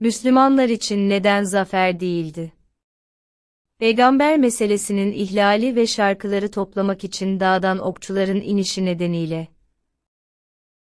Müslümanlar için neden zafer değildi? Peygamber meselesinin ihlali ve şarkıları toplamak için dağdan okçuların inişi nedeniyle,